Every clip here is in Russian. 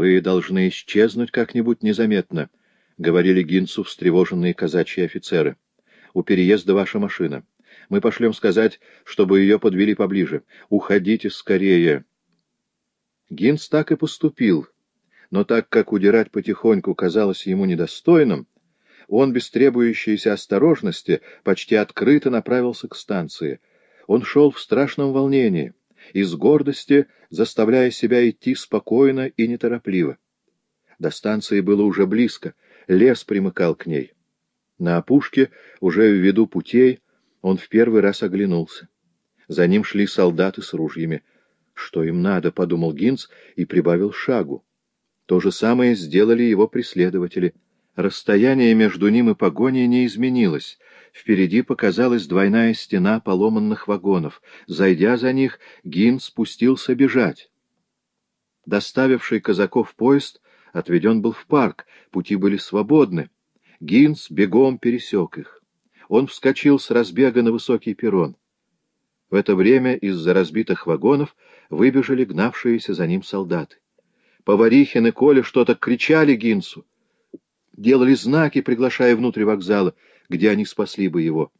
«Вы должны исчезнуть как-нибудь незаметно», — говорили Гинцу встревоженные казачьи офицеры. «У переезда ваша машина. Мы пошлем сказать, чтобы ее подвели поближе. Уходите скорее». Гинц так и поступил, но так как удирать потихоньку казалось ему недостойным, он без требующейся осторожности почти открыто направился к станции. Он шел в страшном волнении из гордости заставляя себя идти спокойно и неторопливо. До станции было уже близко, лес примыкал к ней. На опушке, уже в виду путей, он в первый раз оглянулся. За ним шли солдаты с ружьями. «Что им надо?» — подумал Гинц и прибавил шагу. То же самое сделали его преследователи. Расстояние между ним и погоней не изменилось — Впереди показалась двойная стена поломанных вагонов. Зайдя за них, Гин спустился бежать. Доставивший казаков поезд отведен был в парк, пути были свободны. Гинс бегом пересек их. Он вскочил с разбега на высокий перрон. В это время из-за разбитых вагонов выбежали гнавшиеся за ним солдаты. Поварихин и Коля что-то кричали Гинсу, делали знаки, приглашая внутрь вокзала — где они спасли бы его.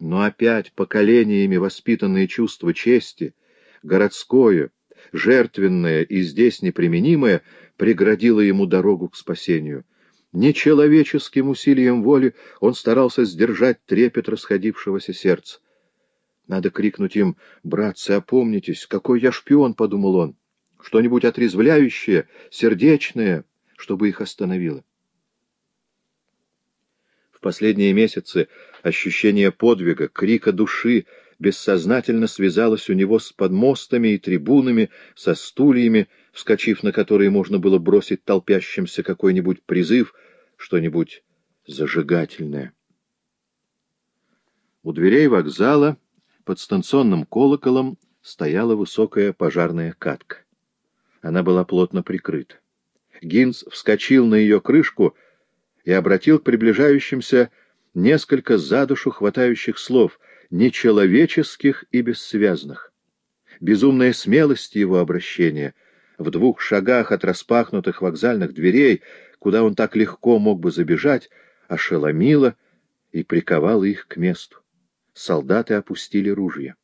Но опять поколениями воспитанные чувства чести, городское, жертвенное и здесь неприменимое, преградило ему дорогу к спасению. Нечеловеческим усилием воли он старался сдержать трепет расходившегося сердца. Надо крикнуть им «Братцы, опомнитесь! Какой я шпион!» — подумал он. «Что-нибудь отрезвляющее, сердечное, чтобы их остановило». В последние месяцы ощущение подвига, крика души бессознательно связалось у него с подмостами и трибунами, со стульями, вскочив на которые можно было бросить толпящимся какой-нибудь призыв, что-нибудь зажигательное. У дверей вокзала под станционным колоколом стояла высокая пожарная катка. Она была плотно прикрыта. Гинц вскочил на ее крышку — и обратил к приближающимся несколько за душу хватающих слов, нечеловеческих и бессвязных. Безумная смелость его обращения в двух шагах от распахнутых вокзальных дверей, куда он так легко мог бы забежать, ошеломила и приковала их к месту. Солдаты опустили ружья.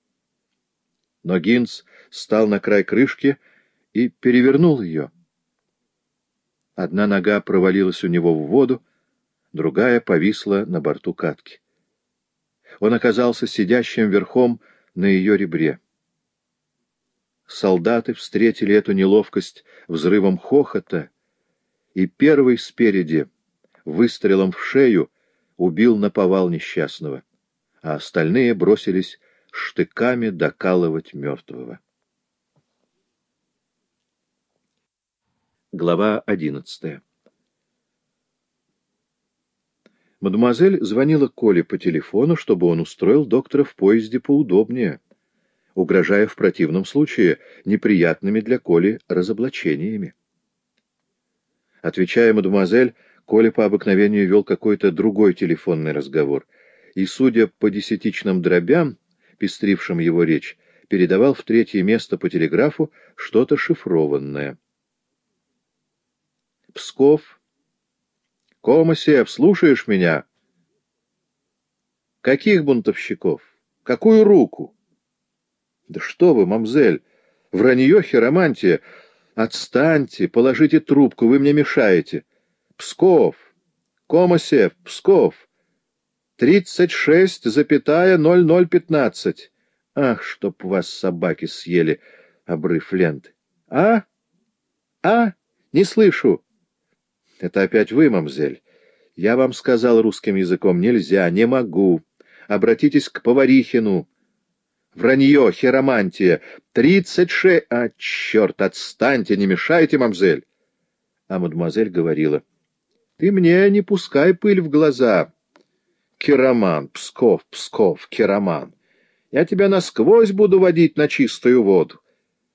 Но Гинц стал на край крышки и перевернул ее. Одна нога провалилась у него в воду, другая повисла на борту катки. Он оказался сидящим верхом на ее ребре. Солдаты встретили эту неловкость взрывом хохота, и первый спереди, выстрелом в шею, убил наповал несчастного, а остальные бросились штыками докалывать мертвого. Глава одиннадцатая Мадемуазель звонила Коле по телефону, чтобы он устроил доктора в поезде поудобнее, угрожая в противном случае неприятными для Коли разоблачениями. Отвечая мадемуазель, Коля по обыкновению вел какой-то другой телефонный разговор, и, судя по десятичным дробям, пестрившим его речь, передавал в третье место по телеграфу что-то шифрованное. Псков, Комосев, слушаешь меня? Каких бунтовщиков? Какую руку? Да что вы, мамзель, вранье хиромантия. Отстаньте, положите трубку, вы мне мешаете. Псков, Комосев, Псков. Тридцать шесть, запятая, ноль ноль пятнадцать. Ах, чтоб вас собаки съели, обрыв ленты. А? А? Не слышу. Это опять вы, мамзель. Я вам сказал русским языком, нельзя, не могу. Обратитесь к Поварихину. Вранье, хиромантия. Тридцать шесть... А, черт, отстаньте, не мешайте, мамзель. А мадемуазель говорила. Ты мне не пускай пыль в глаза. Кераман, Псков, Псков, Кераман. Я тебя насквозь буду водить на чистую воду.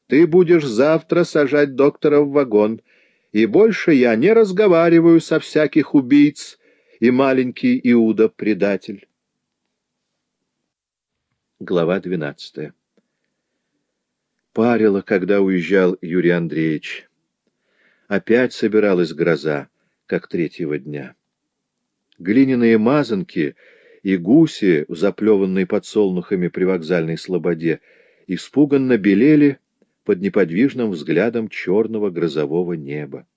Ты будешь завтра сажать доктора в вагон, и больше я не разговариваю со всяких убийц и маленький Иуда-предатель. Глава двенадцатая Парило, когда уезжал Юрий Андреевич. опять собиралась гроза, как третьего дня. Глиняные мазанки и гуси, заплеванные подсолнухами при вокзальной слободе, испуганно белели под неподвижным взглядом черного грозового неба.